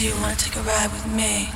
Do you wanna take a ride with me?